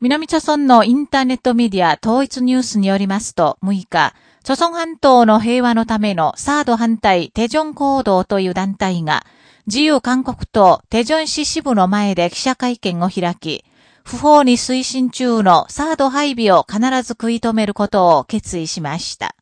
南朝村のインターネットメディア統一ニュースによりますと、6日、朝村半島の平和のためのサード反対テジョン行動という団体が、自由韓国党テジョン市支部の前で記者会見を開き、不法に推進中のサード配備を必ず食い止めることを決意しました。